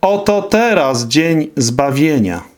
Oto teraz dzień zbawienia.